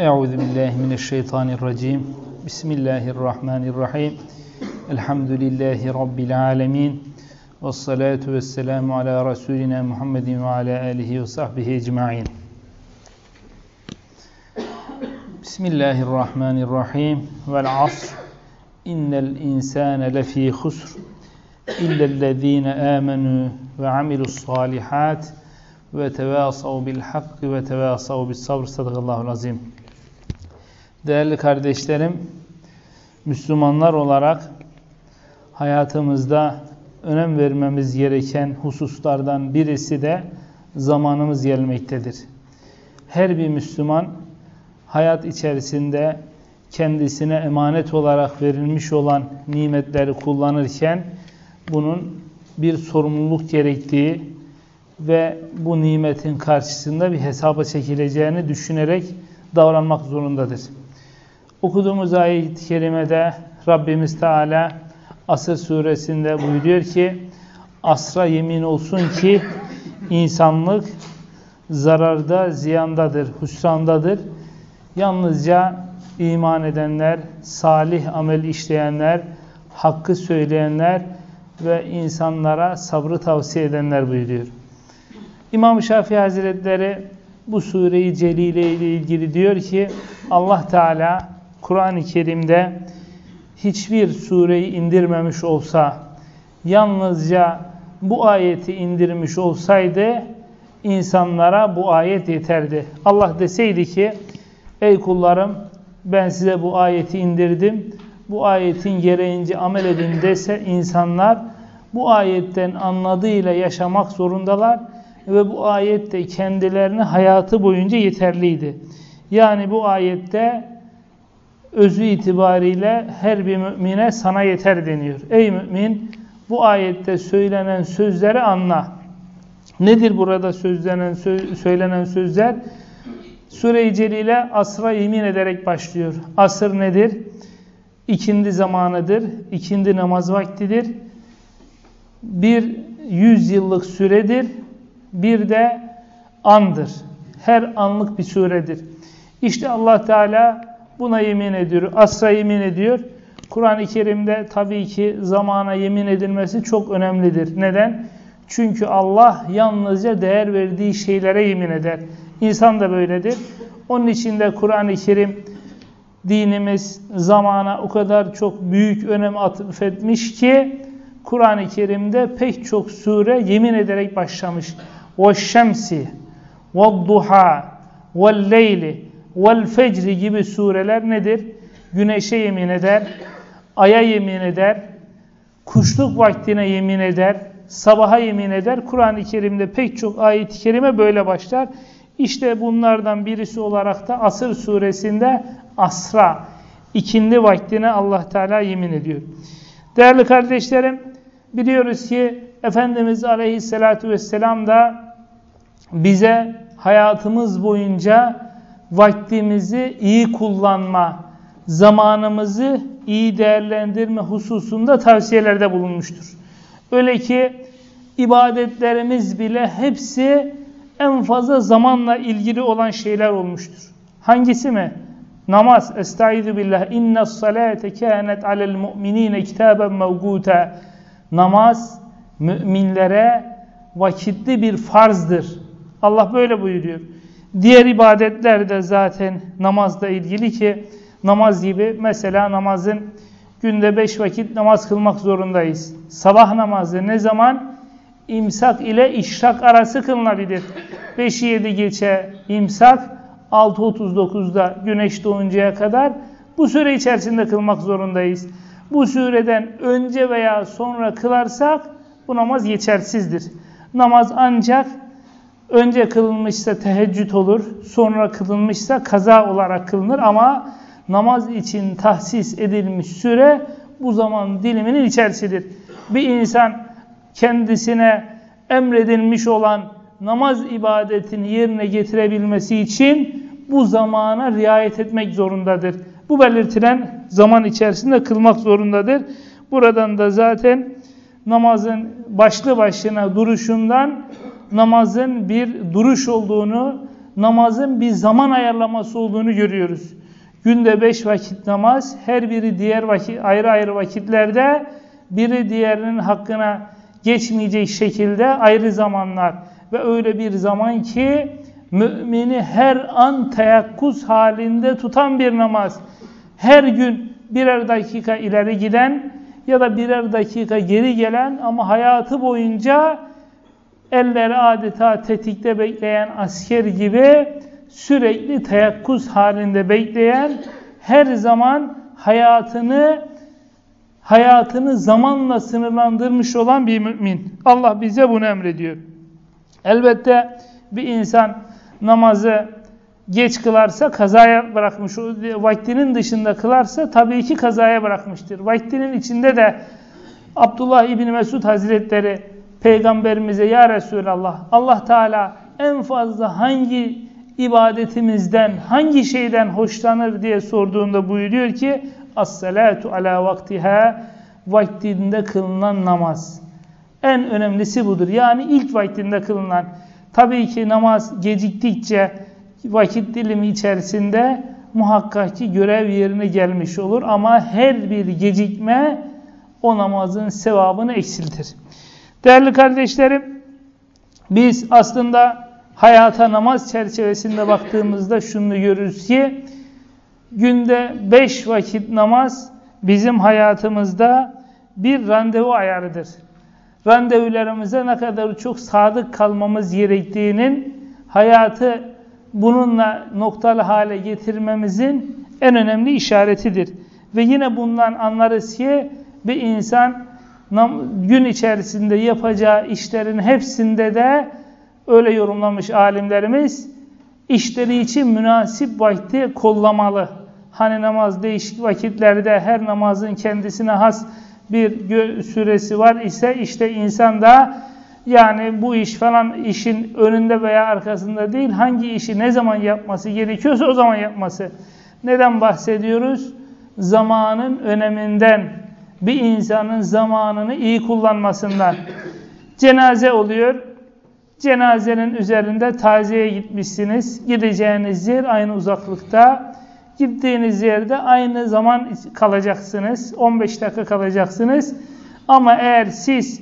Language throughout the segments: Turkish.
أعوذ بالله من الشيطان الرجيم. بسم الله الرحمن الرحيم. الحمد لله رب العالمين. والصلاة والسلام على رسولنا محمد وعلى آله وصحبه أجمعين. بسم الله الرحمن الرحيم. والعصر. إن الإنسان لفي خسر. إلا الذين آمنوا وعملوا الصالحات وتواصوا بالحق وتواصوا بالصبر. صدق الله العظيم. Değerli kardeşlerim, Müslümanlar olarak hayatımızda önem vermemiz gereken hususlardan birisi de zamanımız gelmektedir. Her bir Müslüman hayat içerisinde kendisine emanet olarak verilmiş olan nimetleri kullanırken bunun bir sorumluluk gerektiği ve bu nimetin karşısında bir hesaba çekileceğini düşünerek davranmak zorundadır. Okuduğumuz ayet-i kerimede Rabbimiz Teala Asır suresinde buyuruyor ki asra yemin olsun ki insanlık zararda, ziyandadır, hüsrandadır. Yalnızca iman edenler, salih amel işleyenler, hakkı söyleyenler ve insanlara sabrı tavsiye edenler buyuruyor. İmam Şafii Hazretleri bu sureyi celile ile ilgili diyor ki Allah Teala Kur'an-ı Kerim'de hiçbir sureyi indirmemiş olsa yalnızca bu ayeti indirmiş olsaydı insanlara bu ayet yeterdi. Allah deseydi ki ey kullarım ben size bu ayeti indirdim. Bu ayetin gereğince amel edin dese insanlar bu ayetten anladığıyla yaşamak zorundalar ve bu ayette kendilerine hayatı boyunca yeterliydi. Yani bu ayette özü itibariyle her bir mümine sana yeter deniyor. Ey mümin bu ayette söylenen sözleri anla. Nedir burada sözlenen söylenen sözler? Sure-i Celile asra yemin ederek başlıyor. Asır nedir? İkindi zamanıdır. İkindi namaz vaktidir. Bir yüz yıllık süredir bir de andır. Her anlık bir suredir. İşte Allah Teala buna yemin ediyor. Asra yemin ediyor. Kur'an-ı Kerim'de tabii ki zamana yemin edilmesi çok önemlidir. Neden? Çünkü Allah yalnızca değer verdiği şeylere yemin eder. İnsan da böyledir. Onun için de Kur'an-ı Kerim dinimiz zamana o kadar çok büyük önem atfetmiş ki Kur'an-ı Kerim'de pek çok sure yemin ederek başlamış. وَالشَّمْسِ وَالضُّحَى وَالْلَيْلِ vel fecri gibi sureler nedir? Güneşe yemin eder, aya yemin eder, kuşluk vaktine yemin eder, sabaha yemin eder. Kur'an-ı Kerim'de pek çok ayet-i kerime böyle başlar. İşte bunlardan birisi olarak da Asır suresinde asra, ikindi vaktine allah Teala yemin ediyor. Değerli kardeşlerim, biliyoruz ki Efendimiz Aleyhisselatü Vesselam da bize hayatımız boyunca vaktimizi iyi kullanma, zamanımızı iyi değerlendirme hususunda tavsiyelerde bulunmuştur. Öyle ki ibadetlerimiz bile hepsi en fazla zamanla ilgili olan şeyler olmuştur. Hangisi mi? Namaz. Estaizu billah. İnne salate kânet alel mu'minîne kitaben mevgûte. Namaz müminlere vakitli bir farzdır. Allah böyle buyuruyor. Diğer ibadetler de zaten namazla ilgili ki namaz gibi mesela namazın günde beş vakit namaz kılmak zorundayız. Sabah namazı ne zaman? İmsak ile işrak arası kılınabilir. 5'i 7 geçe imsak, 6.39'da güneş doğuncaya kadar bu süre içerisinde kılmak zorundayız. Bu süreden önce veya sonra kılarsak bu namaz geçersizdir. Namaz ancak önce kılınmışsa teheccüd olur, sonra kılınmışsa kaza olarak kılınır ama namaz için tahsis edilmiş süre bu zaman diliminin içerisidir. Bir insan kendisine emredilmiş olan namaz ibadetini yerine getirebilmesi için bu zamana riayet etmek zorundadır. Bu belirtilen zaman içerisinde kılmak zorundadır. Buradan da zaten namazın başlı başına duruşundan namazın bir duruş olduğunu namazın bir zaman ayarlaması olduğunu görüyoruz. Günde beş vakit namaz, her biri diğer vakit, ayrı ayrı vakitlerde biri diğerinin hakkına geçmeyecek şekilde ayrı zamanlar ve öyle bir zaman ki mümini her an teyakkuz halinde tutan bir namaz. Her gün birer dakika ileri giden ya da birer dakika geri gelen ama hayatı boyunca elleri adeta tetikte bekleyen asker gibi sürekli teyakkuz halinde bekleyen her zaman hayatını hayatını zamanla sınırlandırmış olan bir mümin. Allah bize bunu emrediyor. Elbette bir insan namazı geç kılarsa kazaya bırakmış. Vaktinin dışında kılarsa tabii ki kazaya bırakmıştır. Vaktinin içinde de Abdullah İbni Mesud Hazretleri Peygamberimize Ya Resulallah Allah Teala en fazla hangi ibadetimizden, hangi şeyden hoşlanır diye sorduğunda buyuruyor ki As-salatu ala vaktiha vaktinde kılınan namaz. En önemlisi budur. Yani ilk vaktinde kılınan. Tabii ki namaz geciktikçe vakit dilimi içerisinde muhakkak ki görev yerine gelmiş olur. Ama her bir gecikme o namazın sevabını eksiltir. Değerli kardeşlerim, biz aslında hayata namaz çerçevesinde baktığımızda şunu görürüz ki, günde beş vakit namaz bizim hayatımızda bir randevu ayarıdır. Randevularımıza ne kadar çok sadık kalmamız gerektiğinin hayatı bununla noktalı hale getirmemizin en önemli işaretidir. Ve yine bundan anlarız ki bir insan gün içerisinde yapacağı işlerin hepsinde de öyle yorumlamış alimlerimiz işleri için münasip vakti kollamalı. Hani namaz değişik vakitlerde her namazın kendisine has bir süresi var ise işte insan da yani bu iş falan işin önünde veya arkasında değil hangi işi ne zaman yapması gerekiyorsa o zaman yapması. Neden bahsediyoruz? Zamanın öneminden, bir insanın zamanını iyi kullanmasından. Cenaze oluyor. Cenazenin üzerinde taziyeye gitmişsiniz. Gideceğiniz yer aynı uzaklıkta. Gittiğiniz yerde aynı zaman kalacaksınız. 15 dakika kalacaksınız. Ama eğer siz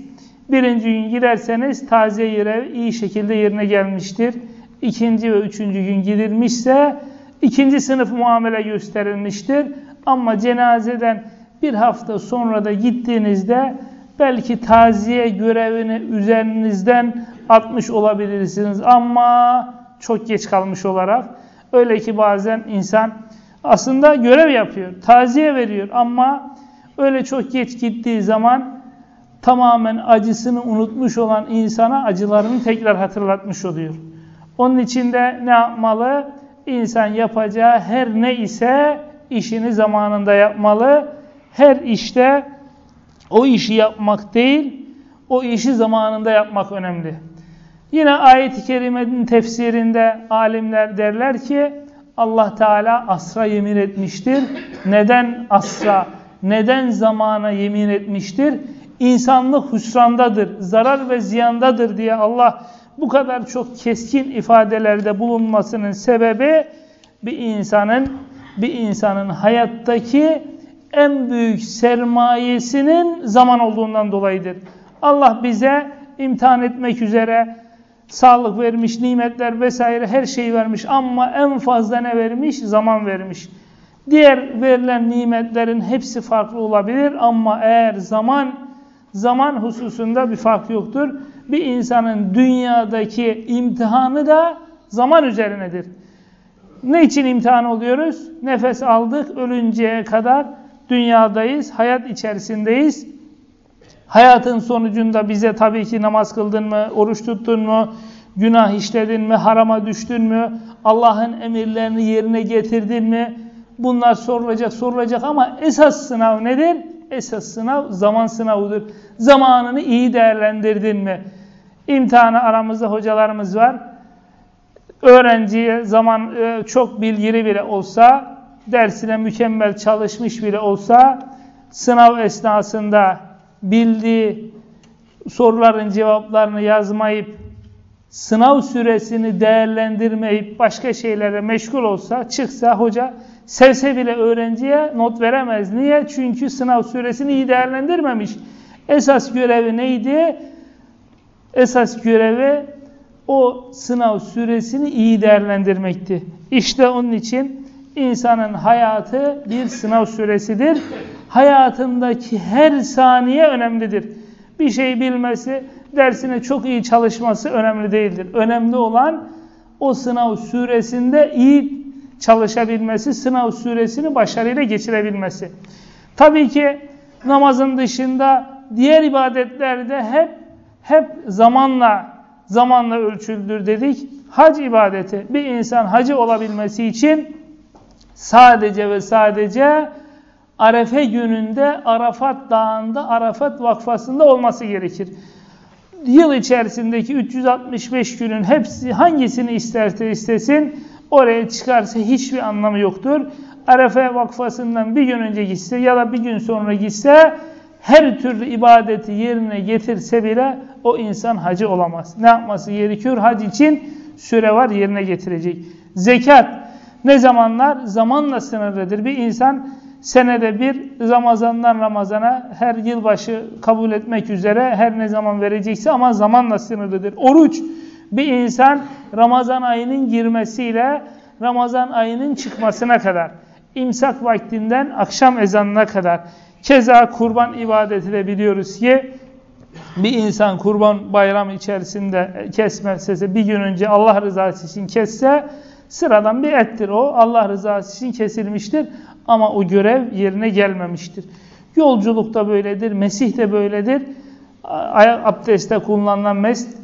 birinci gün giderseniz taziye yere iyi şekilde yerine gelmiştir. İkinci ve üçüncü gün gidilmişse ikinci sınıf muamele gösterilmiştir. Ama cenazeden bir hafta sonra da gittiğinizde belki taziye görevini üzerinizden atmış olabilirsiniz ama çok geç kalmış olarak. Öyle ki bazen insan aslında görev yapıyor, taziye veriyor ama öyle çok geç gittiği zaman tamamen acısını unutmuş olan insana acılarını tekrar hatırlatmış oluyor. Onun için de ne yapmalı? İnsan yapacağı her ne ise işini zamanında yapmalı. Her işte o işi yapmak değil, o işi zamanında yapmak önemli. Yine ayet-i kerimenin tefsirinde alimler derler ki Allah Teala asra yemin etmiştir. Neden asra, neden zamana yemin etmiştir? İnsanlık husrandadır, zarar ve ziyandadır diye Allah bu kadar çok keskin ifadelerde bulunmasının sebebi bir insanın bir insanın hayattaki en büyük sermayesinin zaman olduğundan dolayıdır. Allah bize imtihan etmek üzere sağlık vermiş, nimetler vesaire her şeyi vermiş ama en fazla ne vermiş? Zaman vermiş. Diğer verilen nimetlerin hepsi farklı olabilir ama eğer zaman zaman hususunda bir fark yoktur. Bir insanın dünyadaki imtihanı da zaman üzerinedir. Ne için imtihan oluyoruz? Nefes aldık, ölünceye kadar dünyadayız, hayat içerisindeyiz. Hayatın sonucunda bize tabii ki namaz kıldın mı, oruç tuttun mu, günah işledin mi, harama düştün mü, Allah'ın emirlerini yerine getirdin mi? Bunlar sorulacak, sorulacak ama esas sınav nedir? Esas sınav zaman sınavıdır. Zamanını iyi değerlendirdin mi? İmtihanı aramızda hocalarımız var. Öğrenciye zaman e, çok bilgili bile olsa, dersine mükemmel çalışmış bile olsa, sınav esnasında bildiği soruların cevaplarını yazmayıp sınav süresini değerlendirmeyip başka şeylere meşgul olsa, çıksa hoca sevse bile öğrenciye not veremez. Niye? Çünkü sınav süresini iyi değerlendirmemiş. Esas görevi neydi? Esas görevi o sınav süresini iyi değerlendirmekti. İşte onun için insanın hayatı bir sınav süresidir. Hayatındaki her saniye önemlidir. Bir şey bilmesi, dersine çok iyi çalışması önemli değildir. Önemli olan o sınav süresinde iyi çalışabilmesi, sınav süresini başarıyla geçirebilmesi. Tabii ki namazın dışında diğer ibadetlerde hep hep zamanla zamanla ölçüldür dedik. Hac ibadeti bir insan hacı olabilmesi için sadece ve sadece Arefe gününde Arafat Dağı'nda Arafat Vakfası'nda olması gerekir. Yıl içerisindeki 365 günün hepsi hangisini isterse istesin oraya çıkarsa hiçbir anlamı yoktur. Arefe Vakfası'ndan bir gün önce gitse ya da bir gün sonra gitse her türlü ibadeti yerine getirse bile o insan hacı olamaz. Ne yapması gerekiyor? Hac için süre var yerine getirecek. Zekat ne zamanlar? Zamanla sınırlıdır. Bir insan senede bir Ramazan'dan Ramazan'a her yılbaşı kabul etmek üzere her ne zaman verecekse ama zamanla sınırlıdır. Oruç bir insan Ramazan ayının girmesiyle Ramazan ayının çıkmasına kadar imsak vaktinden akşam ezanına kadar keza kurban ibadeti de biliyoruz ki bir insan kurban bayram içerisinde kesmezse bir gün önce Allah rızası için kesse sıradan bir ettir o. Allah rızası için kesilmiştir ama o görev yerine gelmemiştir. Yolculukta böyledir, Mesih de böyledir. Abdestte kullanılan mest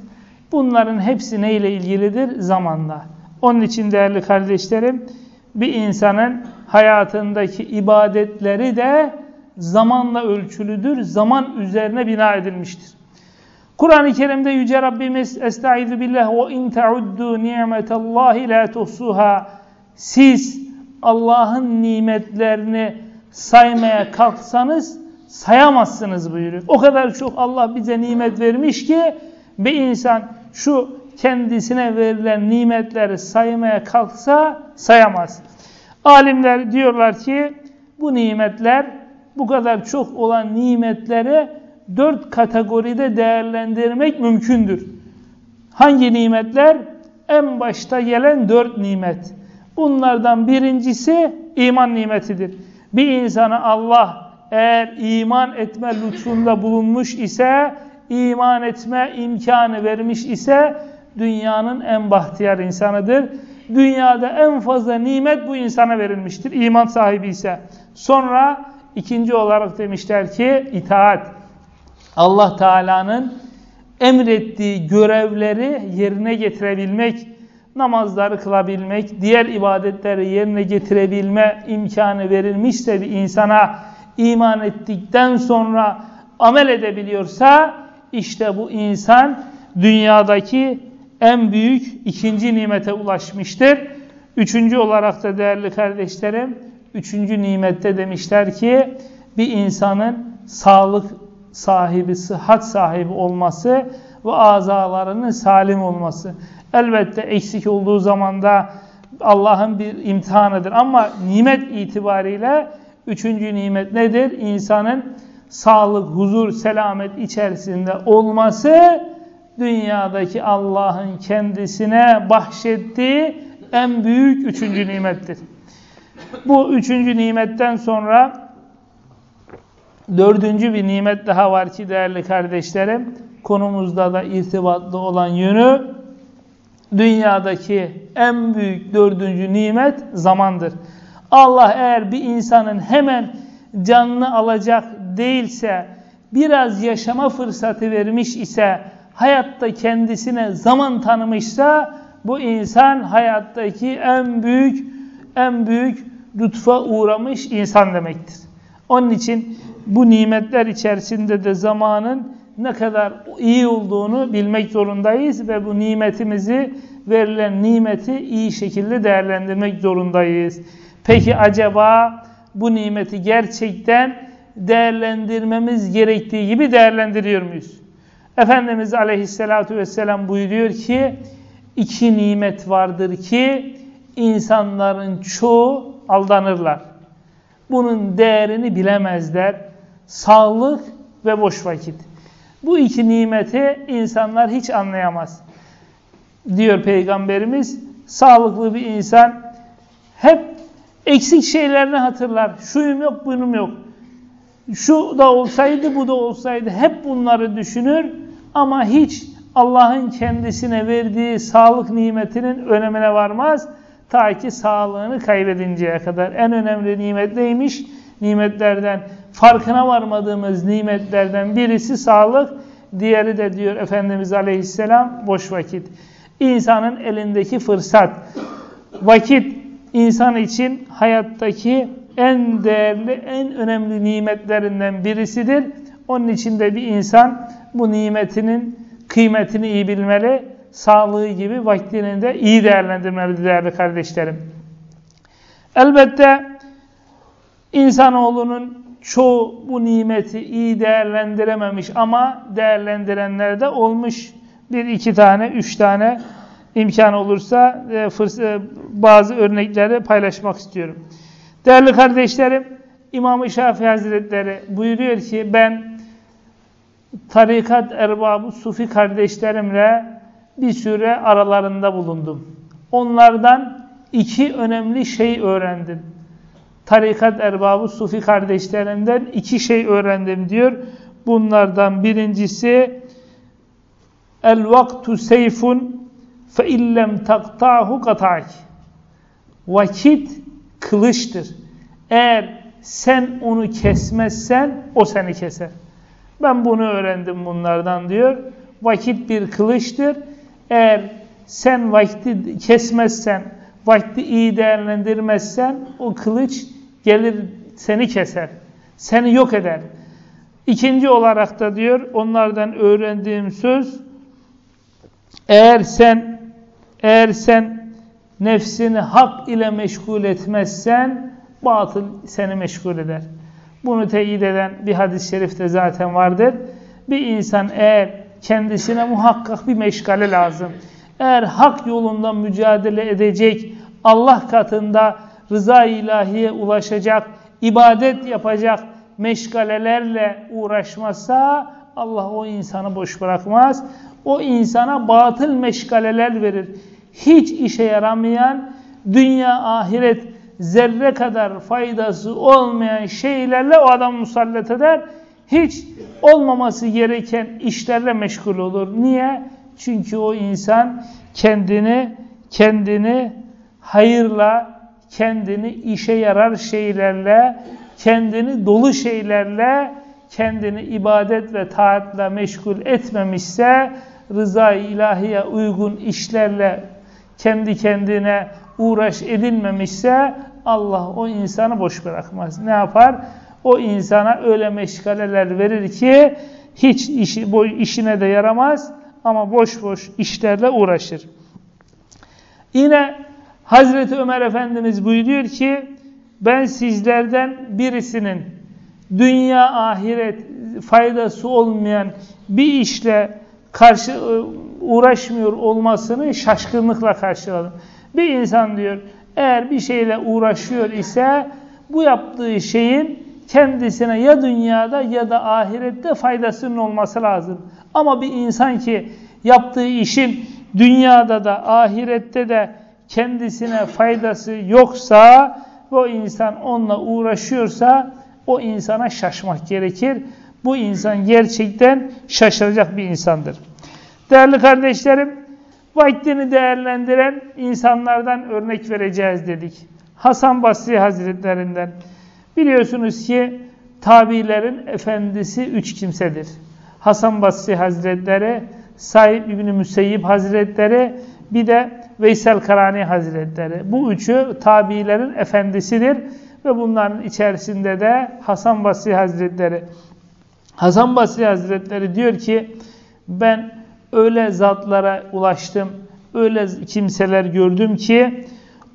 bunların hepsi neyle ilgilidir? Zamanla. Onun için değerli kardeşlerim bir insanın hayatındaki ibadetleri de zamanla ölçülüdür. Zaman üzerine bina edilmiştir. Kur'an-ı Kerim'de Yüce Rabbimiz Estaizu billah ve in teuddu nimetallahi la tuhsuha siz Allah'ın nimetlerini saymaya kalksanız sayamazsınız buyuruyor. O kadar çok Allah bize nimet vermiş ki bir insan şu kendisine verilen nimetleri saymaya kalksa sayamaz. Alimler diyorlar ki bu nimetler bu kadar çok olan nimetleri dört kategoride değerlendirmek mümkündür. Hangi nimetler? En başta gelen dört nimet. Bunlardan birincisi iman nimetidir. Bir insana Allah eğer iman etme lütfunda bulunmuş ise, iman etme imkanı vermiş ise dünyanın en bahtiyar insanıdır. Dünyada en fazla nimet bu insana verilmiştir. iman sahibi ise. Sonra ikinci olarak demişler ki itaat. Allah Teala'nın emrettiği görevleri yerine getirebilmek, namazları kılabilmek, diğer ibadetleri yerine getirebilme imkanı verilmişse bir insana iman ettikten sonra amel edebiliyorsa işte bu insan dünyadaki en büyük ikinci nimete ulaşmıştır. Üçüncü olarak da değerli kardeşlerim, üçüncü nimette demişler ki bir insanın sağlık sahibi, sıhhat sahibi olması ve azalarının salim olması. Elbette eksik olduğu zaman da Allah'ın bir imtihanıdır. Ama nimet itibariyle üçüncü nimet nedir? İnsanın sağlık, huzur, selamet içerisinde olması dünyadaki Allah'ın kendisine bahşettiği en büyük üçüncü nimettir. Bu üçüncü nimetten sonra dördüncü bir nimet daha var ki değerli kardeşlerim, konumuzda da irtibatlı olan yönü, dünyadaki en büyük dördüncü nimet zamandır. Allah eğer bir insanın hemen canını alacak değilse, biraz yaşama fırsatı vermiş ise, hayatta kendisine zaman tanımışsa, bu insan hayattaki en büyük, en büyük lütfa uğramış insan demektir. Onun için bu nimetler içerisinde de zamanın ne kadar iyi olduğunu bilmek zorundayız ve bu nimetimizi, verilen nimeti iyi şekilde değerlendirmek zorundayız. Peki acaba bu nimeti gerçekten değerlendirmemiz gerektiği gibi değerlendiriyor muyuz? Efendimiz Aleyhisselatü Vesselam buyuruyor ki iki nimet vardır ki insanların çoğu aldanırlar. Bunun değerini bilemezler. Sağlık ve boş vakit. Bu iki nimeti insanlar hiç anlayamaz. Diyor Peygamberimiz, sağlıklı bir insan hep eksik şeylerini hatırlar. Şuyum yok, bunum yok. Şu da olsaydı, bu da olsaydı. Hep bunları düşünür ama hiç Allah'ın kendisine verdiği sağlık nimetinin önemine varmaz. Ta ki sağlığını kaybedinceye kadar. En önemli nimet neymiş? Nimetlerden, farkına varmadığımız nimetlerden birisi sağlık. Diğeri de diyor Efendimiz Aleyhisselam boş vakit. İnsanın elindeki fırsat. Vakit insan için hayattaki en değerli, en önemli nimetlerinden birisidir. Onun için de bir insan bu nimetinin kıymetini iyi bilmeli, sağlığı gibi vaktini de iyi değerlendirmeli değerli kardeşlerim. Elbette insanoğlunun çoğu bu nimeti iyi değerlendirememiş ama değerlendirenler de olmuş. Bir, iki tane, üç tane imkan olursa e, e, bazı örnekleri paylaşmak istiyorum. Değerli kardeşlerim, İmam-ı Şafii Hazretleri buyuruyor ki ben tarikat erbabı sufi kardeşlerimle bir süre aralarında bulundum. Onlardan iki önemli şey öğrendim. Tarikat erbabı sufi kardeşlerimden iki şey öğrendim diyor. Bunlardan birincisi el vaktu seyfun fe illem takta'hu kata'k. Vakit kılıçtır. Eğer sen onu kesmezsen o seni keser. Ben bunu öğrendim bunlardan diyor. Vakit bir kılıçtır. Eğer sen vakti kesmezsen, vakti iyi değerlendirmezsen o kılıç gelir seni keser. Seni yok eder. İkinci olarak da diyor onlardan öğrendiğim söz eğer sen eğer sen nefsini hak ile meşgul etmezsen batıl seni meşgul eder. Bunu teyit eden bir hadis-i şerifte zaten vardır. Bir insan eğer kendisine muhakkak bir meşgale lazım. Eğer hak yolunda mücadele edecek, Allah katında rıza ilahiye ulaşacak, ibadet yapacak meşgalelerle uğraşmazsa Allah o insanı boş bırakmaz. O insana batıl meşgaleler verir. Hiç işe yaramayan dünya ahiret zerre kadar faydası olmayan şeylerle o adam musallat eder. Hiç olmaması gereken işlerle meşgul olur. Niye? Çünkü o insan kendini kendini hayırla, kendini işe yarar şeylerle, kendini dolu şeylerle, kendini ibadet ve taatle meşgul etmemişse, rıza-i ilahiye uygun işlerle kendi kendine uğraş edilmemişse Allah o insanı boş bırakmaz. Ne yapar? O insana öyle meşgaleler verir ki hiç işi, bu işine de yaramaz ama boş boş işlerle uğraşır. Yine Hazreti Ömer Efendimiz buyuruyor ki ben sizlerden birisinin dünya ahiret faydası olmayan bir işle karşı uğraşmıyor olmasını şaşkınlıkla karşıladım. Bir insan diyor eğer bir şeyle uğraşıyor ise bu yaptığı şeyin kendisine ya dünyada ya da ahirette faydasının olması lazım. Ama bir insan ki yaptığı işin dünyada da ahirette de kendisine faydası yoksa o insan onunla uğraşıyorsa o insana şaşmak gerekir. Bu insan gerçekten şaşıracak bir insandır. Değerli kardeşlerim, vaktini değerlendiren insanlardan örnek vereceğiz dedik. Hasan Basri Hazretlerinden. Biliyorsunuz ki tabilerin efendisi üç kimsedir. Hasan Basri Hazretleri, Said İbni Müseyyib Hazretleri, bir de Veysel Karani Hazretleri. Bu üçü tabilerin efendisidir ve bunların içerisinde de Hasan Basri Hazretleri. Hasan Basri Hazretleri diyor ki ben öyle zatlara ulaştım, öyle kimseler gördüm ki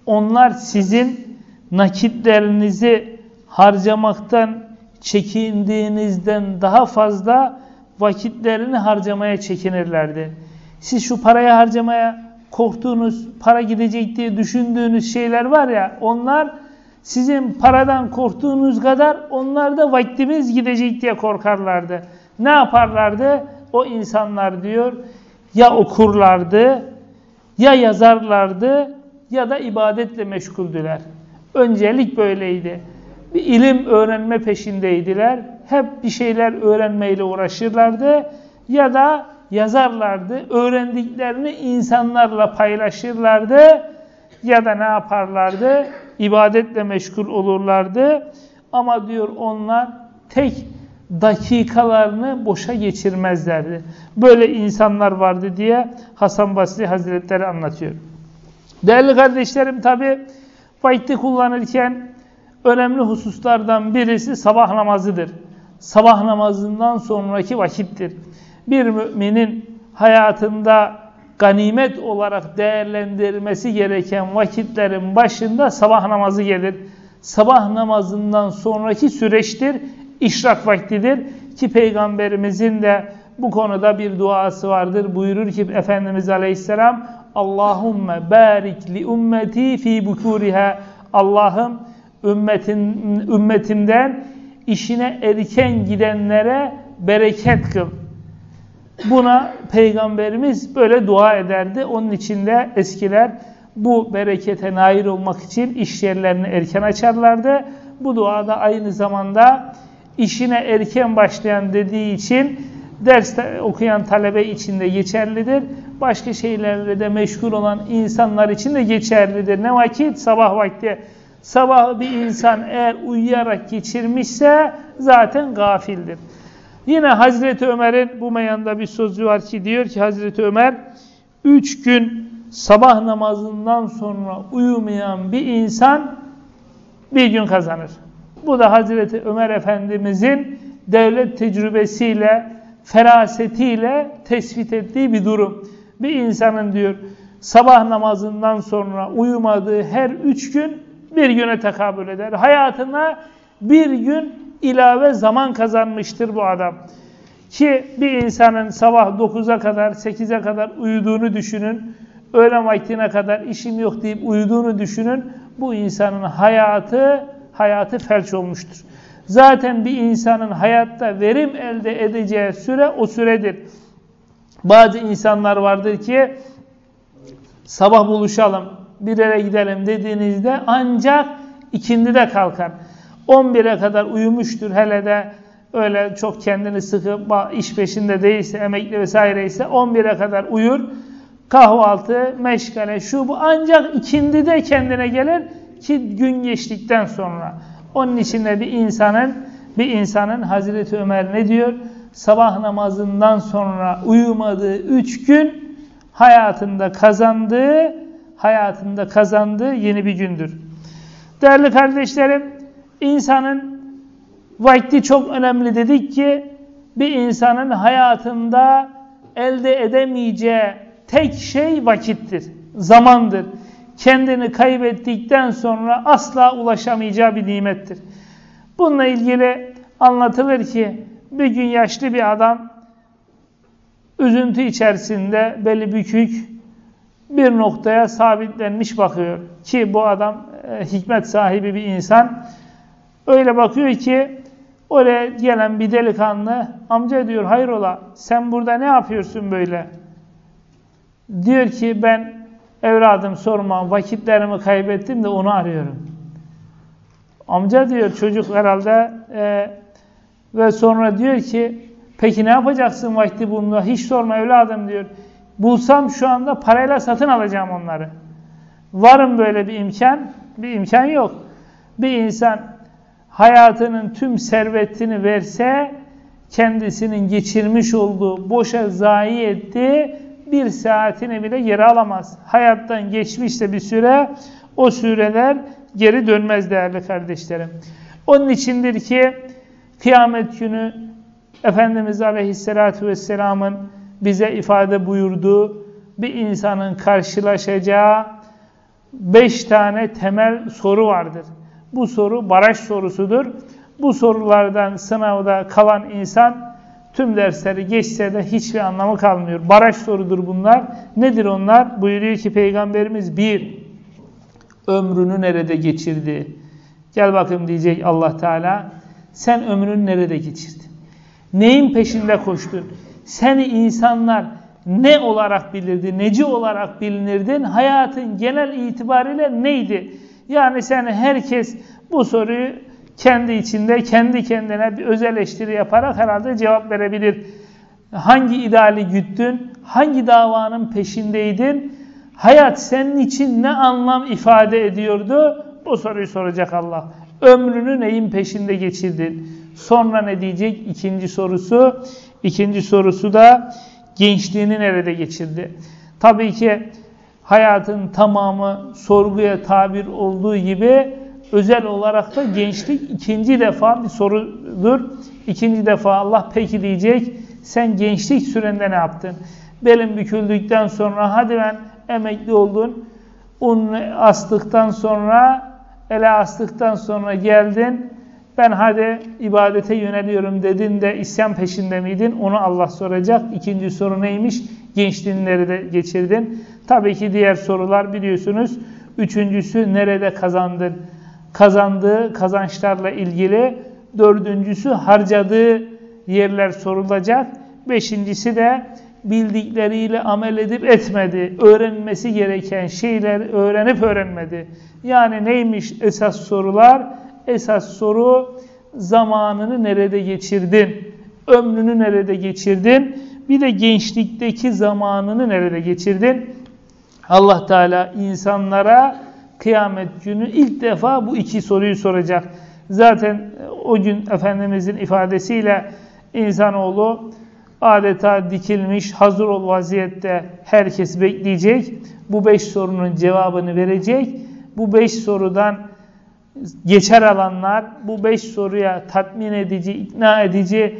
onlar sizin nakitlerinizi harcamaktan çekindiğinizden daha fazla vakitlerini harcamaya çekinirlerdi. Siz şu parayı harcamaya korktuğunuz, para gidecek diye düşündüğünüz şeyler var ya, onlar sizin paradan korktuğunuz kadar onlar da vaktimiz gidecek diye korkarlardı. Ne yaparlardı? O insanlar diyor ya okurlardı, ya yazarlardı ya da ibadetle meşguldüler. Öncelik böyleydi. Bir ilim öğrenme peşindeydiler. Hep bir şeyler öğrenmeyle uğraşırlardı ya da yazarlardı. Öğrendiklerini insanlarla paylaşırlardı ya da ne yaparlardı? İbadetle meşgul olurlardı. Ama diyor onlar tek dakikalarını boşa geçirmezlerdi. Böyle insanlar vardı diye Hasan Basri Hazretleri anlatıyor. Değerli kardeşlerim tabi vakti kullanırken önemli hususlardan birisi sabah namazıdır. Sabah namazından sonraki vakittir. Bir müminin hayatında ganimet olarak değerlendirmesi gereken vakitlerin başında sabah namazı gelir. Sabah namazından sonraki süreçtir işrak vaktidir ki Peygamberimizin de bu konuda bir duası vardır. Buyurur ki Efendimiz Aleyhisselam Allahümme barik li ümmeti fi bukuriha Allah'ım ümmetin, ümmetimden işine erken gidenlere bereket kıl. Buna Peygamberimiz böyle dua ederdi. Onun için de eskiler bu berekete nail olmak için iş yerlerini erken açarlardı. Bu duada aynı zamanda işine erken başlayan dediği için ders okuyan talebe için de geçerlidir. Başka şeylerle de meşgul olan insanlar için de geçerlidir. Ne vakit? Sabah vakti. Sabah bir insan eğer uyuyarak geçirmişse zaten gafildir. Yine Hazreti Ömer'in bu meyanda bir sözü var ki diyor ki Hazreti Ömer üç gün sabah namazından sonra uyumayan bir insan bir gün kazanır. Bu da Hazreti Ömer Efendimizin devlet tecrübesiyle, ferasetiyle tespit ettiği bir durum. Bir insanın diyor sabah namazından sonra uyumadığı her üç gün bir güne tekabül eder. Hayatına bir gün ilave zaman kazanmıştır bu adam. Ki bir insanın sabah 9'a kadar, 8'e kadar uyuduğunu düşünün. Öğlen vaktine kadar işim yok deyip uyuduğunu düşünün. Bu insanın hayatı hayatı felç olmuştur. Zaten bir insanın hayatta verim elde edeceği süre o süredir. Bazı insanlar vardır ki sabah buluşalım, bir yere gidelim dediğinizde ancak ikindi de kalkar. 11'e kadar uyumuştur hele de öyle çok kendini sıkı iş peşinde değilse, emekli vesaire ise 11'e kadar uyur. Kahvaltı, meşgale, şu bu ancak ikindi de kendine gelir ki gün geçtikten sonra. Onun için de bir insanın bir insanın Hazreti Ömer ne diyor? Sabah namazından sonra uyumadığı üç gün hayatında kazandığı hayatında kazandığı yeni bir gündür. Değerli kardeşlerim, insanın vakti çok önemli dedik ki bir insanın hayatında elde edemeyeceği tek şey vakittir, zamandır kendini kaybettikten sonra asla ulaşamayacağı bir nimettir. Bununla ilgili anlatılır ki bir gün yaşlı bir adam üzüntü içerisinde belli bükük bir noktaya sabitlenmiş bakıyor. Ki bu adam e, hikmet sahibi bir insan. Öyle bakıyor ki oraya gelen bir delikanlı amca diyor hayrola sen burada ne yapıyorsun böyle? Diyor ki ben Evladım sorma vakitlerimi kaybettim de onu arıyorum. Amca diyor çocuk herhalde e, ve sonra diyor ki peki ne yapacaksın vakti bunda hiç sorma evladım diyor. Bulsam şu anda parayla satın alacağım onları. Varım böyle bir imkan? Bir imkan yok. Bir insan hayatının tüm servetini verse kendisinin geçirmiş olduğu, boşa zayi ettiği bir saatini bile geri alamaz. Hayattan geçmişse bir süre o süreler geri dönmez değerli kardeşlerim. Onun içindir ki kıyamet günü Efendimiz Aleyhisselatü Vesselam'ın bize ifade buyurduğu bir insanın karşılaşacağı beş tane temel soru vardır. Bu soru baraj sorusudur. Bu sorulardan sınavda kalan insan Tüm dersleri geçse de hiçbir anlamı kalmıyor. Baraj sorudur bunlar. Nedir onlar? Buyuruyor ki Peygamberimiz bir, ömrünü nerede geçirdi? Gel bakayım diyecek Allah Teala. Sen ömrünü nerede geçirdin? Neyin peşinde koştun? Seni insanlar ne olarak bilirdi, neci olarak bilinirdin? Hayatın genel itibariyle neydi? Yani sen herkes bu soruyu kendi içinde, kendi kendine bir öz eleştiri yaparak herhalde cevap verebilir. Hangi ideali güttün? Hangi davanın peşindeydin? Hayat senin için ne anlam ifade ediyordu? Bu soruyu soracak Allah. Ömrünü neyin peşinde geçirdin? Sonra ne diyecek? İkinci sorusu. İkinci sorusu da gençliğini nerede geçirdi? Tabii ki hayatın tamamı sorguya tabir olduğu gibi özel olarak da gençlik ikinci defa bir sorudur. İkinci defa Allah peki diyecek. Sen gençlik sürende ne yaptın? Belin büküldükten sonra hadi ben emekli oldun. Un astıktan sonra ele astıktan sonra geldin. Ben hadi ibadete yöneliyorum dedin de isyan peşinde miydin? Onu Allah soracak. İkinci soru neymiş? Gençliğini nerede geçirdin? Tabii ki diğer sorular biliyorsunuz. Üçüncüsü nerede kazandın? Kazandığı kazançlarla ilgili. Dördüncüsü harcadığı yerler sorulacak. Beşincisi de bildikleriyle amel edip etmedi. Öğrenmesi gereken şeyler öğrenip öğrenmedi. Yani neymiş esas sorular? Esas soru zamanını nerede geçirdin? Ömrünü nerede geçirdin? Bir de gençlikteki zamanını nerede geçirdin? Allah Teala insanlara kıyamet günü ilk defa bu iki soruyu soracak. Zaten o gün Efendimizin ifadesiyle insanoğlu adeta dikilmiş, hazır ol vaziyette herkes bekleyecek. Bu beş sorunun cevabını verecek. Bu beş sorudan geçer alanlar, bu beş soruya tatmin edici, ikna edici,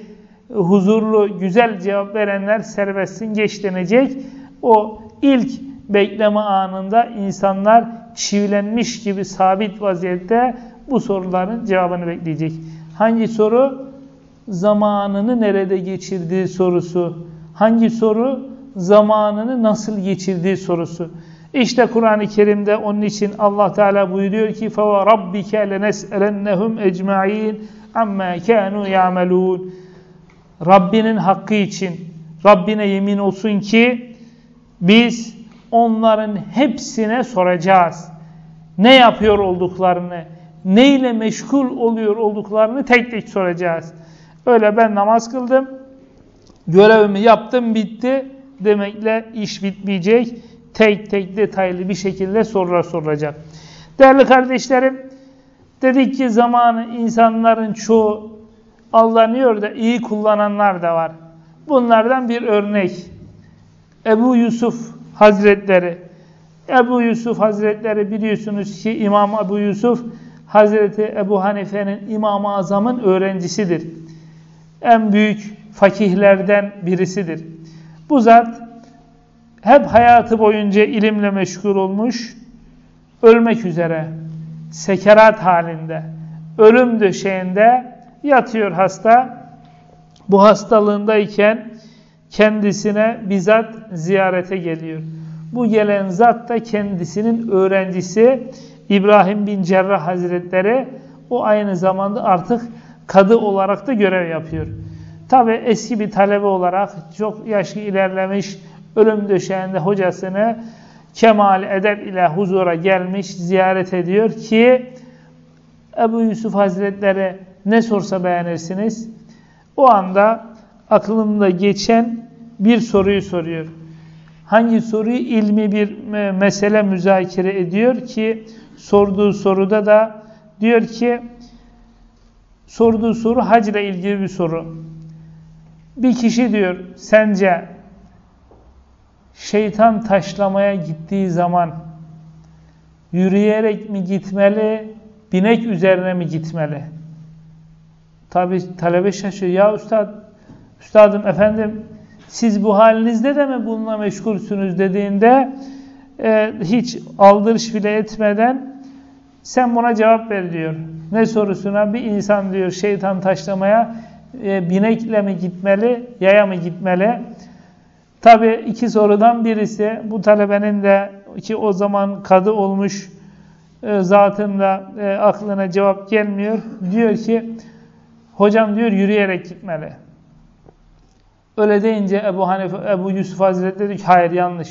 huzurlu, güzel cevap verenler serbestsin geç denecek. O ilk bekleme anında insanlar çivilenmiş gibi sabit vaziyette bu soruların cevabını bekleyecek. Hangi soru? Zamanını nerede geçirdiği sorusu. Hangi soru? Zamanını nasıl geçirdiği sorusu. İşte Kur'an-ı Kerim'de onun için Allah Teala buyuruyor ki فَوَ رَبِّكَ لَنَسْأَلَنَّهُمْ اَجْمَعِينَ اَمَّا كَانُوا يَعْمَلُونَ Rabbinin hakkı için Rabbine yemin olsun ki biz onların hepsine soracağız. Ne yapıyor olduklarını, neyle meşgul oluyor olduklarını tek tek soracağız. Öyle ben namaz kıldım, görevimi yaptım bitti demekle iş bitmeyecek. Tek tek detaylı bir şekilde sorular sorulacak. Değerli kardeşlerim, dedik ki zamanı insanların çoğu aldanıyor da iyi kullananlar da var. Bunlardan bir örnek. Ebu Yusuf Hazretleri. Ebu Yusuf Hazretleri biliyorsunuz ki İmam Ebu Yusuf Hazreti Ebu Hanife'nin İmam-ı Azam'ın öğrencisidir. En büyük fakihlerden birisidir. Bu zat hep hayatı boyunca ilimle meşgul olmuş, ölmek üzere, sekerat halinde, ölüm döşeğinde yatıyor hasta. Bu hastalığındayken kendisine bizzat ziyarete geliyor. Bu gelen zat da kendisinin öğrencisi İbrahim bin Cerrah Hazretleri. O aynı zamanda artık kadı olarak da görev yapıyor. Tabi eski bir talebe olarak çok yaşı ilerlemiş, ölüm döşeğinde hocasını kemal edep ile huzura gelmiş, ziyaret ediyor ki Ebu Yusuf Hazretleri ne sorsa beğenirsiniz. O anda aklımda geçen bir soruyu soruyor. Hangi soruyu ilmi bir mesele müzakere ediyor ki sorduğu soruda da diyor ki sorduğu soru hac ile ilgili bir soru. Bir kişi diyor sence şeytan taşlamaya gittiği zaman yürüyerek mi gitmeli, binek üzerine mi gitmeli? Tabi talebe şaşıyor. Ya üstad, üstadım efendim siz bu halinizde de mi bununla meşgulsünüz dediğinde e, hiç aldırış bile etmeden sen buna cevap ver diyor. Ne sorusuna? Bir insan diyor şeytan taşlamaya e, binekle mi gitmeli, yaya mı gitmeli? Tabi iki sorudan birisi bu talebenin de ki o zaman kadı olmuş e, zatın da e, aklına cevap gelmiyor. Diyor ki hocam diyor yürüyerek gitmeli. Öyle deyince Ebu Hanife, Ebu Yusuf Hazretleri diyor ki hayır yanlış.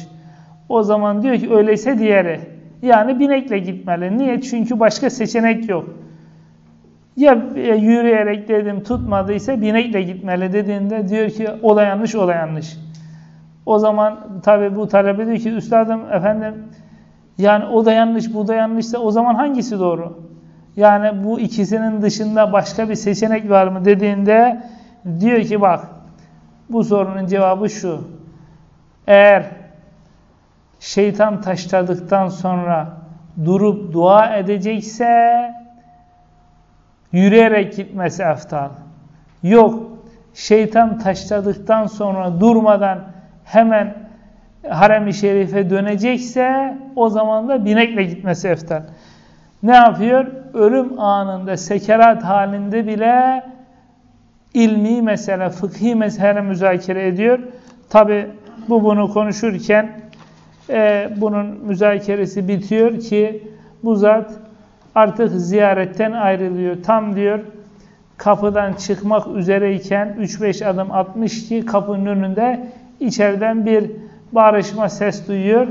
O zaman diyor ki öyleyse diğeri. Yani binekle gitmeli. Niye? Çünkü başka seçenek yok. Ya e, yürüyerek dedim tutmadıysa binekle gitmeli dediğinde diyor ki o da yanlış o da yanlış. O zaman tabi bu talebe diyor ki üstadım efendim yani o da yanlış bu da yanlışsa o zaman hangisi doğru? Yani bu ikisinin dışında başka bir seçenek var mı dediğinde diyor ki bak bu sorunun cevabı şu. Eğer şeytan taşladıktan sonra durup dua edecekse yürüyerek gitmesi eftal. Yok, şeytan taşladıktan sonra durmadan hemen harem-i şerife dönecekse o zaman da binekle gitmesi eftal. Ne yapıyor? Ölüm anında, sekerat halinde bile ilmi mesele, fıkhi mesele müzakere ediyor. Tabi bu bunu konuşurken e, bunun müzakeresi bitiyor ki bu zat artık ziyaretten ayrılıyor. Tam diyor kapıdan çıkmak üzereyken 3-5 adım atmış ki kapının önünde içeriden bir bağırışma ses duyuyor.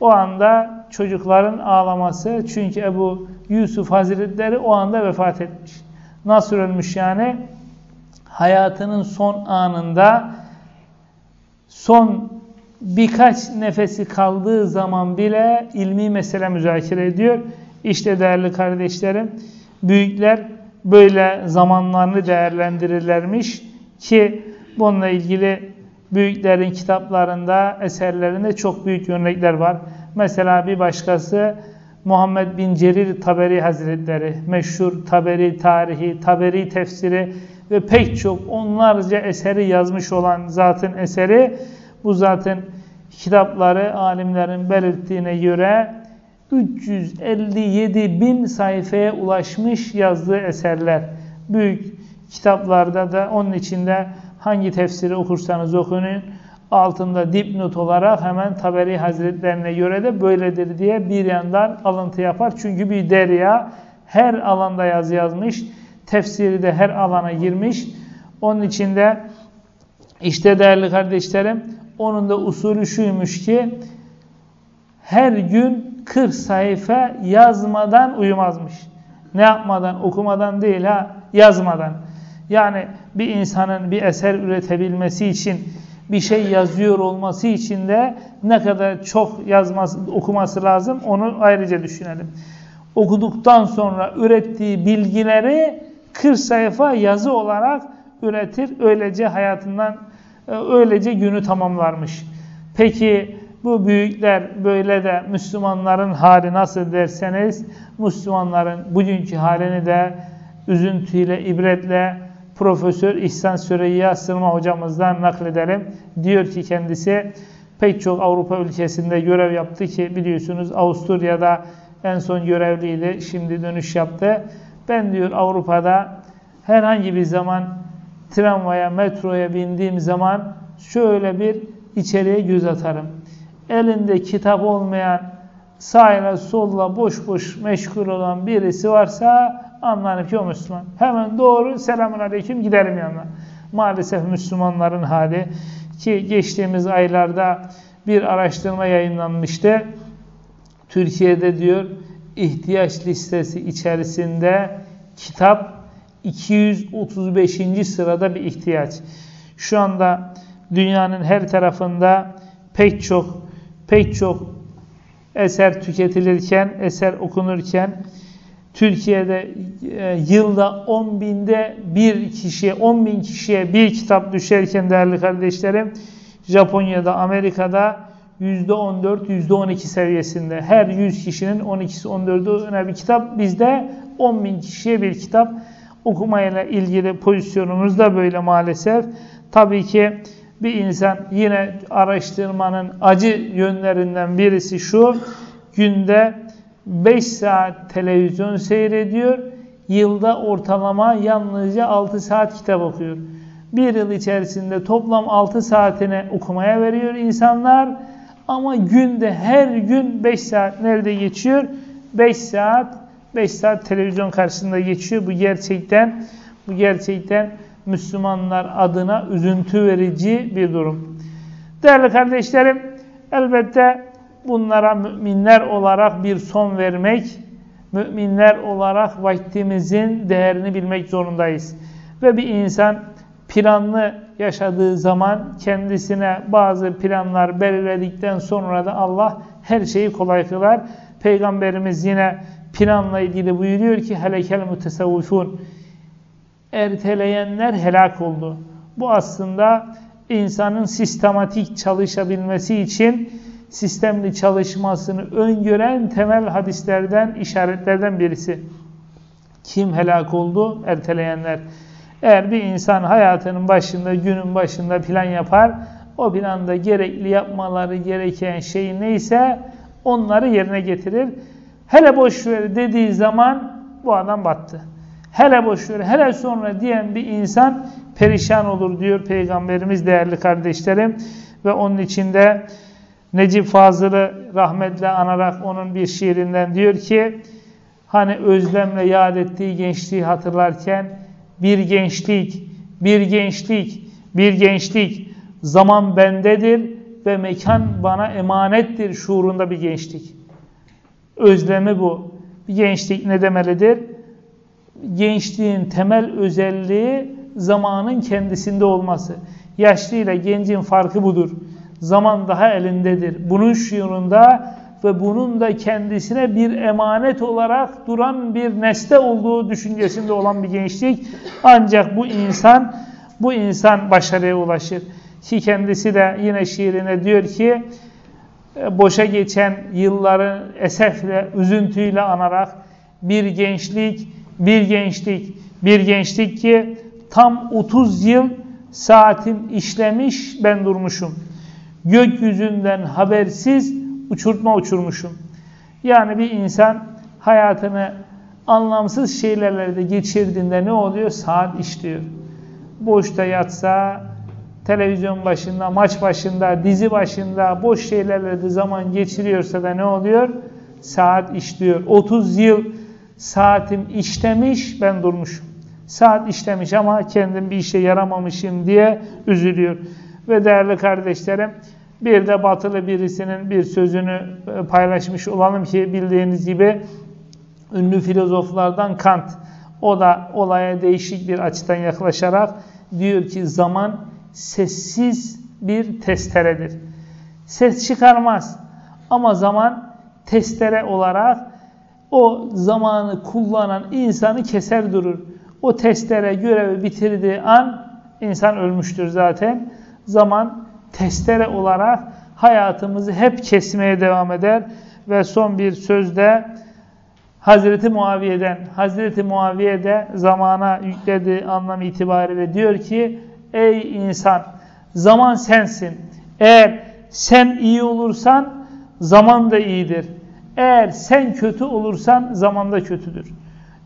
O anda çocukların ağlaması çünkü Ebu Yusuf Hazretleri o anda vefat etmiş. Nasıl ölmüş yani? Hayatının son anında son birkaç nefesi kaldığı zaman bile ilmi mesele müzakere ediyor. İşte değerli kardeşlerim, büyükler böyle zamanlarını değerlendirirlermiş ki bununla ilgili büyüklerin kitaplarında, eserlerinde çok büyük örnekler var. Mesela bir başkası Muhammed bin Cerir Taberi Hazretleri, meşhur Taberi tarihi, Taberi tefsiri ve pek çok onlarca eseri yazmış olan zatın eseri, bu zatın kitapları alimlerin belirttiğine göre 357 bin sayfaya ulaşmış yazdığı eserler. Büyük kitaplarda da onun içinde hangi tefsiri okursanız okuyun altında dipnot olarak hemen Taberi Hazretlerine göre de böyledir diye bir yandan alıntı yapar. Çünkü bir derya her alanda yaz yazmış. Tefsiri de her alana girmiş. Onun içinde işte değerli kardeşlerim onun da usulü şuymuş ki her gün 40 sayfa yazmadan uyumazmış. Ne yapmadan, okumadan değil ha, yazmadan. Yani bir insanın bir eser üretebilmesi için, bir şey yazıyor olması için de ne kadar çok yazması, okuması lazım onu ayrıca düşünelim. Okuduktan sonra ürettiği bilgileri 40 sayfa yazı olarak üretir. Öylece hayatından, öylece günü tamamlarmış. Peki bu büyükler böyle de Müslümanların hali nasıl derseniz, Müslümanların bugünkü halini de üzüntüyle, ibretle Profesör İhsan Süreyya Sırma hocamızdan nakledelim. Diyor ki kendisi pek çok Avrupa ülkesinde görev yaptı ki biliyorsunuz Avusturya'da en son görevliydi. Şimdi dönüş yaptı. Ben diyor Avrupa'da herhangi bir zaman tramvaya, metroya bindiğim zaman şöyle bir içeriye göz atarım. Elinde kitap olmayan, sağla solla boş boş meşgul olan birisi varsa anlarım ki o Müslüman. Hemen doğru selamun aleyküm giderim yanına. Maalesef Müslümanların hali ki geçtiğimiz aylarda bir araştırma yayınlanmıştı. Türkiye'de diyor ihtiyaç listesi içerisinde kitap 235. sırada bir ihtiyaç. Şu anda dünyanın her tarafında pek çok pek çok eser tüketilirken, eser okunurken Türkiye'de e, yılda 10 binde bir kişiye, 10 bin kişiye bir kitap düşerken değerli kardeşlerim, Japonya'da, Amerika'da %14, %12 seviyesinde. Her 100 kişinin 12'si, 14'ü bir kitap. Bizde 10 bin kişiye bir kitap. Okumayla ilgili pozisyonumuz da böyle maalesef. Tabii ki bir insan yine araştırmanın acı yönlerinden birisi şu. Günde 5 saat televizyon seyrediyor, yılda ortalama yalnızca 6 saat kitap okuyor. Bir yıl içerisinde toplam 6 saatini okumaya veriyor insanlar. Ama günde her gün 5 saat nerede geçiyor? 5 saat 5 saat televizyon karşısında geçiyor. Bu gerçekten bu gerçekten Müslümanlar adına üzüntü verici bir durum. Değerli kardeşlerim, elbette bunlara müminler olarak bir son vermek, müminler olarak vaktimizin değerini bilmek zorundayız. Ve bir insan planlı yaşadığı zaman kendisine bazı planlar belirledikten sonra da Allah her şeyi kolay kılar. Peygamberimiz yine planla ilgili buyuruyor ki helekel mutesavvifun erteleyenler helak oldu. Bu aslında insanın sistematik çalışabilmesi için sistemli çalışmasını öngören temel hadislerden, işaretlerden birisi. Kim helak oldu? Erteleyenler. Eğer bir insan hayatının başında, günün başında plan yapar, o planda gerekli yapmaları gereken şey neyse onları yerine getirir. Hele boş dediği zaman bu adam battı. Hele boş hele sonra diyen bir insan perişan olur diyor Peygamberimiz değerli kardeşlerim. Ve onun içinde Necip Fazıl'ı rahmetle anarak onun bir şiirinden diyor ki hani özlemle yad ettiği gençliği hatırlarken bir gençlik, bir gençlik, bir gençlik zaman bendedir ve mekan bana emanettir şuurunda bir gençlik. Özlemi bu. Bir gençlik ne demelidir? Gençliğin temel özelliği zamanın kendisinde olması. Yaşlı ile gencin farkı budur. Zaman daha elindedir. Bunun şuurunda ve bunun da kendisine bir emanet olarak duran bir nesne olduğu düşüncesinde olan bir gençlik. Ancak bu insan bu insan başarıya ulaşır. Ki kendisi de yine şiirine diyor ki e, boşa geçen yılları esefle, üzüntüyle anarak bir gençlik, bir gençlik, bir gençlik ki tam 30 yıl saatim işlemiş ben durmuşum. Gökyüzünden habersiz uçurtma uçurmuşum. Yani bir insan hayatını anlamsız şeylerle geçirdiğinde ne oluyor? Saat işliyor. Boşta yatsa, televizyon başında, maç başında, dizi başında boş şeylerle de zaman geçiriyorsa da ne oluyor? Saat işliyor. 30 yıl saatim işlemiş, ben durmuşum. Saat işlemiş ama kendim bir işe yaramamışım diye üzülüyor. Ve değerli kardeşlerim, bir de batılı birisinin bir sözünü e, paylaşmış olalım ki bildiğiniz gibi ünlü filozoflardan Kant. O da olaya değişik bir açıdan yaklaşarak diyor ki zaman sessiz bir testeredir. Ses çıkarmaz ama zaman testere olarak o zamanı kullanan insanı keser durur. O testere görevi bitirdiği an insan ölmüştür zaten. Zaman testere olarak hayatımızı hep kesmeye devam eder. Ve son bir sözde Hazreti Muaviye'den, Hazreti Muaviye de zamana yüklediği anlam itibariyle diyor ki Ey insan zaman sensin. Eğer sen iyi olursan zaman da iyidir. Eğer sen kötü olursan zaman da kötüdür.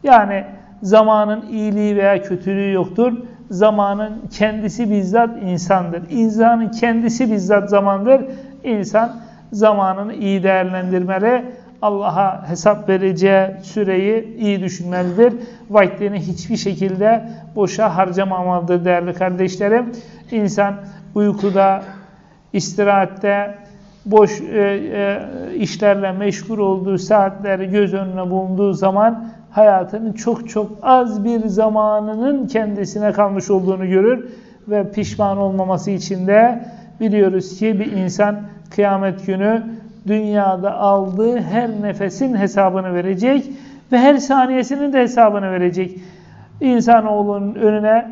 Yani zamanın iyiliği veya kötülüğü yoktur. Zamanın kendisi bizzat insandır. İnsanın kendisi bizzat zamandır. İnsan zamanını iyi değerlendirmeli. Allah'a hesap vereceği süreyi iyi düşünmelidir. Vaktini hiçbir şekilde boşa harcamamalıdır değerli kardeşlerim. İnsan uykuda, istirahatte, boş e, e, işlerle meşgul olduğu saatleri göz önüne bulunduğu zaman hayatının çok çok az bir zamanının kendisine kalmış olduğunu görür ve pişman olmaması için de biliyoruz ki bir insan kıyamet günü dünyada aldığı her nefesin hesabını verecek ve her saniyesinin de hesabını verecek. İnsanoğlunun önüne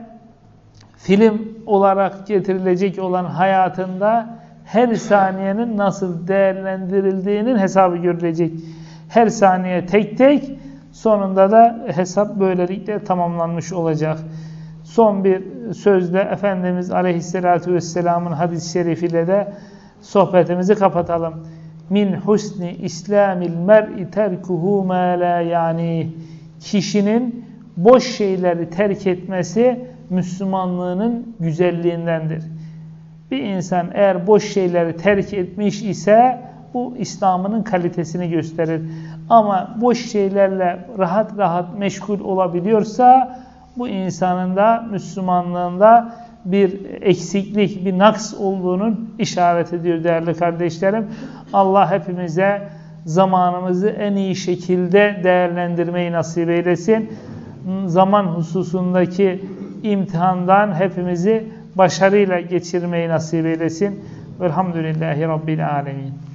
film olarak getirilecek olan hayatında her saniyenin nasıl değerlendirildiğinin hesabı görülecek. Her saniye tek tek sonunda da hesap böylelikle tamamlanmış olacak. Son bir sözle Efendimiz Aleyhisselatü Vesselam'ın hadis-i şerifiyle de sohbetimizi kapatalım min husni islamil mer'i terkuhu ma la yani kişinin boş şeyleri terk etmesi Müslümanlığının güzelliğindendir. Bir insan eğer boş şeyleri terk etmiş ise bu İslam'ının kalitesini gösterir. Ama boş şeylerle rahat rahat meşgul olabiliyorsa bu insanın da Müslümanlığında bir eksiklik, bir naks olduğunun işaret ediyor değerli kardeşlerim. Allah hepimize zamanımızı en iyi şekilde değerlendirmeyi nasip eylesin. Zaman hususundaki imtihandan hepimizi başarıyla geçirmeyi nasip eylesin. Velhamdülillahi Rabbil Alemin.